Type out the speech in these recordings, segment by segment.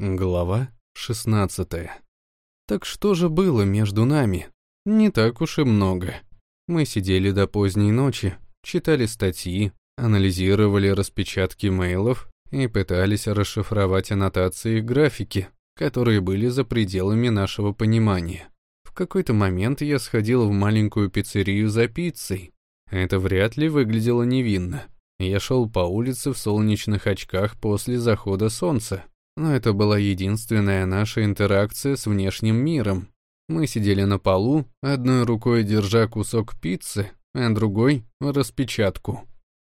Глава 16 Так что же было между нами? Не так уж и много. Мы сидели до поздней ночи, читали статьи, анализировали распечатки мейлов и пытались расшифровать аннотации и графики, которые были за пределами нашего понимания. В какой-то момент я сходил в маленькую пиццерию за пиццей. Это вряд ли выглядело невинно. Я шел по улице в солнечных очках после захода солнца, но это была единственная наша интеракция с внешним миром. Мы сидели на полу, одной рукой держа кусок пиццы, а другой — распечатку.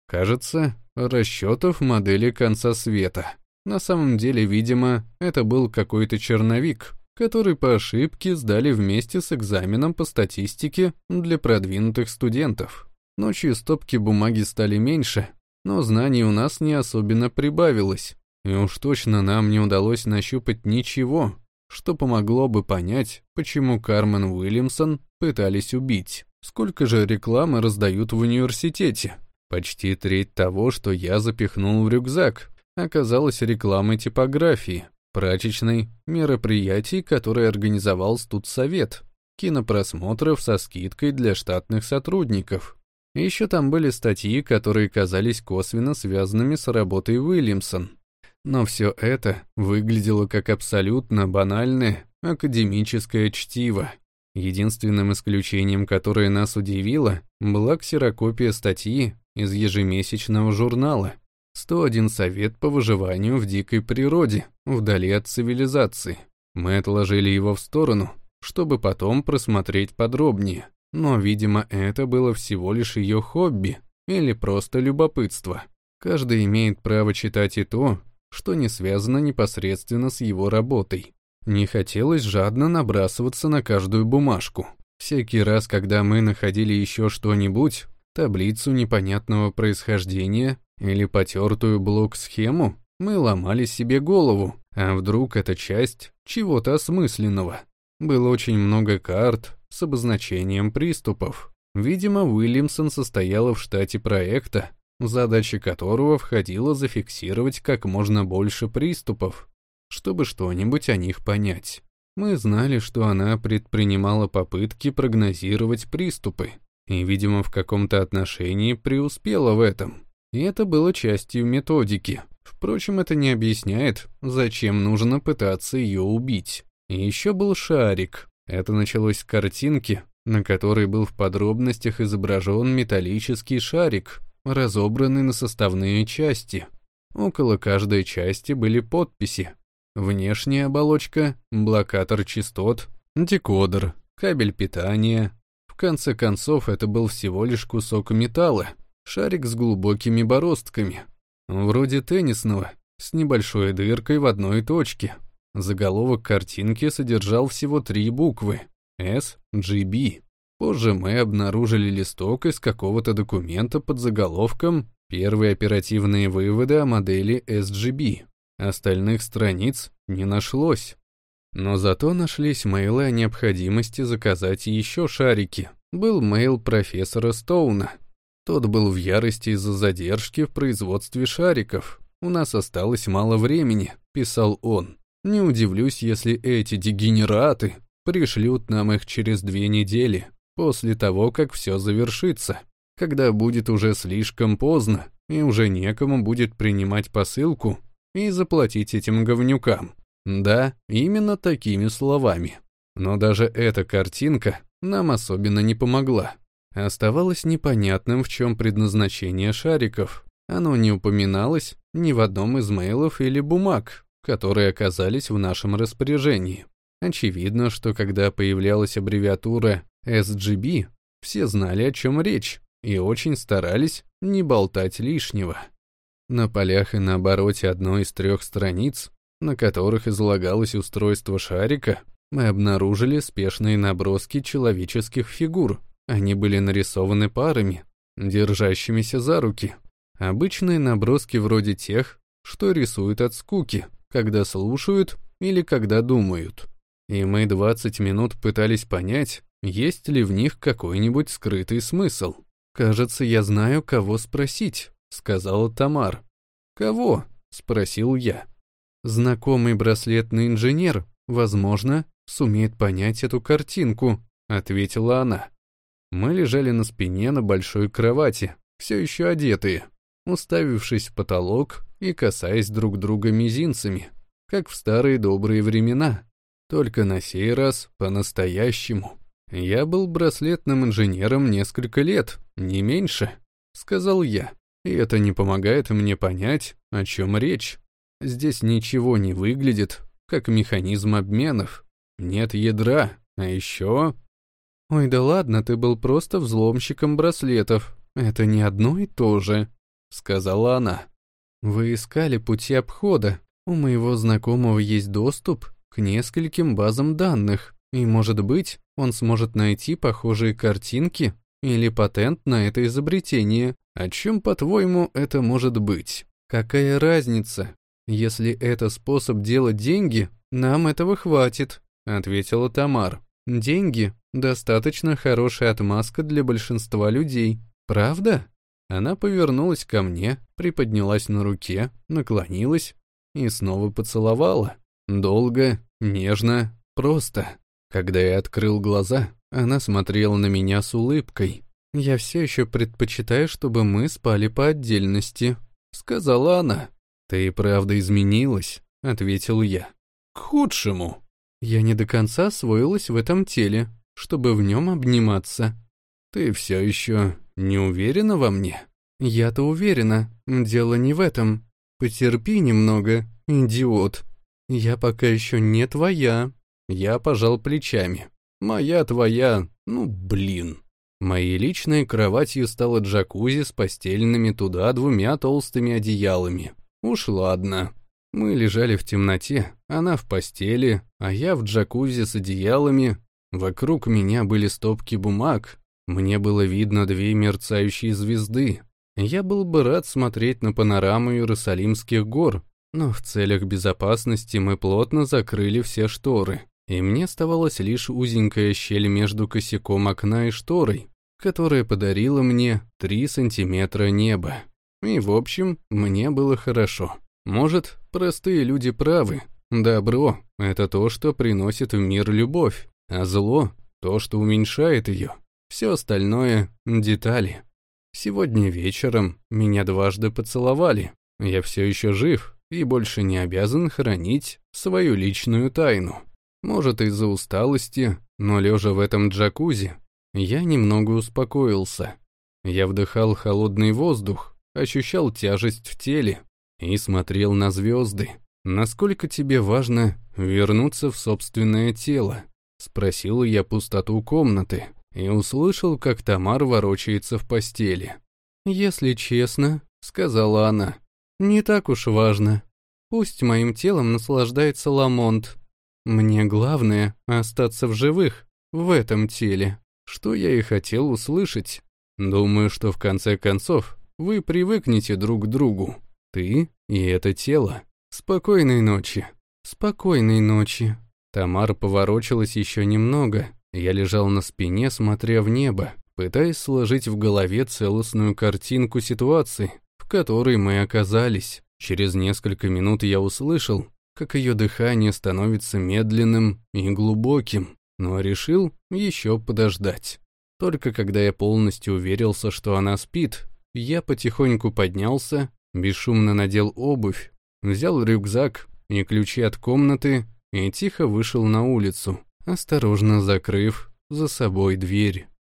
Кажется, расчетов модели конца света. На самом деле, видимо, это был какой-то черновик, который по ошибке сдали вместе с экзаменом по статистике для продвинутых студентов. Ночью стопки бумаги стали меньше, но знаний у нас не особенно прибавилось, и уж точно нам не удалось нащупать ничего, что помогло бы понять, почему Кармен Уильямсон пытались убить. Сколько же рекламы раздают в университете? Почти треть того, что я запихнул в рюкзак, оказалась рекламой типографии, прачечной, мероприятий, которые организовал студсовет, кинопросмотров со скидкой для штатных сотрудников. Еще там были статьи, которые казались косвенно связанными с работой Уильямсон. Но все это выглядело как абсолютно банальное академическое чтиво. Единственным исключением, которое нас удивило, была ксерокопия статьи из ежемесячного журнала «101 совет по выживанию в дикой природе, вдали от цивилизации». Мы отложили его в сторону, чтобы потом просмотреть подробнее. Но, видимо, это было всего лишь ее хобби или просто любопытство. Каждый имеет право читать и то, что не связано непосредственно с его работой. Не хотелось жадно набрасываться на каждую бумажку. Всякий раз, когда мы находили еще что-нибудь, таблицу непонятного происхождения или потертую блок-схему, мы ломали себе голову, а вдруг это часть чего-то осмысленного. Было очень много карт с обозначением приступов. Видимо, Уильямсон состояла в штате проекта, задача которого входила зафиксировать как можно больше приступов, чтобы что-нибудь о них понять. Мы знали, что она предпринимала попытки прогнозировать приступы, и, видимо, в каком-то отношении преуспела в этом. И это было частью методики. Впрочем, это не объясняет, зачем нужно пытаться ее убить. И еще был шарик. Это началось с картинки, на которой был в подробностях изображен металлический шарик, разобранный на составные части. Около каждой части были подписи. Внешняя оболочка, блокатор частот, декодер, кабель питания. В конце концов, это был всего лишь кусок металла, шарик с глубокими бороздками, вроде теннисного, с небольшой дыркой в одной точке. Заголовок картинки содержал всего три буквы — SGB. Позже мы обнаружили листок из какого-то документа под заголовком «Первые оперативные выводы о модели SGB». Остальных страниц не нашлось. Но зато нашлись мейлы о необходимости заказать еще шарики. Был мейл профессора Стоуна. Тот был в ярости из-за задержки в производстве шариков. «У нас осталось мало времени», — писал он. Не удивлюсь, если эти дегенераты пришлют нам их через две недели, после того, как все завершится, когда будет уже слишком поздно, и уже некому будет принимать посылку и заплатить этим говнюкам. Да, именно такими словами. Но даже эта картинка нам особенно не помогла. Оставалось непонятным, в чем предназначение шариков. Оно не упоминалось ни в одном из мейлов или бумаг, которые оказались в нашем распоряжении. Очевидно, что когда появлялась аббревиатура SGB, все знали, о чем речь, и очень старались не болтать лишнего. На полях и на обороте одной из трех страниц, на которых излагалось устройство шарика, мы обнаружили спешные наброски человеческих фигур. Они были нарисованы парами, держащимися за руки. Обычные наброски вроде тех, что рисуют от скуки, когда слушают или когда думают. И мы 20 минут пытались понять, есть ли в них какой-нибудь скрытый смысл. «Кажется, я знаю, кого спросить», — сказала Тамар. «Кого?» — спросил я. Знакомый браслетный инженер, возможно, сумеет понять эту картинку, ответила она. Мы лежали на спине на большой кровати, все еще одетые, уставившись в потолок и касаясь друг друга мизинцами, как в старые добрые времена. Только на сей раз по-настоящему. Я был браслетным инженером несколько лет, не меньше, сказал я. И это не помогает мне понять, о чем речь. Здесь ничего не выглядит, как механизм обменов. Нет ядра, а еще... Ой, да ладно, ты был просто взломщиком браслетов. Это не одно и то же, сказала она. Вы искали пути обхода. У моего знакомого есть доступ к нескольким базам данных, и, может быть, он сможет найти похожие картинки или патент на это изобретение. О чем, по-твоему, это может быть? Какая разница? Если это способ делать деньги, нам этого хватит, ответила Тамар. Деньги — достаточно хорошая отмазка для большинства людей. Правда? Она повернулась ко мне, приподнялась на руке, наклонилась и снова поцеловала. Долго, нежно, просто. Когда я открыл глаза, она смотрела на меня с улыбкой. «Я все еще предпочитаю, чтобы мы спали по отдельности», — сказала она. «Ты и правда изменилась», — ответил я. «К худшему». Я не до конца освоилась в этом теле, чтобы в нем обниматься. «Ты все еще не уверена во мне?» «Я-то уверена. Дело не в этом. Потерпи немного, идиот. Я пока еще не твоя». Я пожал плечами. «Моя твоя, ну блин». Моей личной кроватью стала джакузи с постельными туда двумя толстыми одеялами. Уж ладно. Мы лежали в темноте, она в постели, а я в джакузи с одеялами. Вокруг меня были стопки бумаг. Мне было видно две мерцающие звезды. Я был бы рад смотреть на панораму Иерусалимских гор, но в целях безопасности мы плотно закрыли все шторы и мне оставалась лишь узенькая щель между косяком окна и шторой, которая подарила мне три сантиметра неба. И, в общем, мне было хорошо. Может, простые люди правы. Добро — это то, что приносит в мир любовь, а зло — то, что уменьшает ее. Все остальное — детали. Сегодня вечером меня дважды поцеловали. Я все еще жив и больше не обязан хранить свою личную тайну. Может, из-за усталости, но лежа в этом джакузи, я немного успокоился. Я вдыхал холодный воздух, ощущал тяжесть в теле и смотрел на звезды. «Насколько тебе важно вернуться в собственное тело?» Спросил я пустоту комнаты и услышал, как Тамар ворочается в постели. «Если честно», — сказала она, — «не так уж важно. Пусть моим телом наслаждается Ламонт, мне главное — остаться в живых, в этом теле. Что я и хотел услышать. Думаю, что в конце концов вы привыкнете друг к другу. Ты и это тело. Спокойной ночи. Спокойной ночи. Тамар поворочилась еще немного. Я лежал на спине, смотря в небо, пытаясь сложить в голове целостную картинку ситуации, в которой мы оказались. Через несколько минут я услышал, как ее дыхание становится медленным и глубоким, но решил еще подождать. Только когда я полностью уверился, что она спит, я потихоньку поднялся, бесшумно надел обувь, взял рюкзак и ключи от комнаты и тихо вышел на улицу, осторожно закрыв за собой дверь.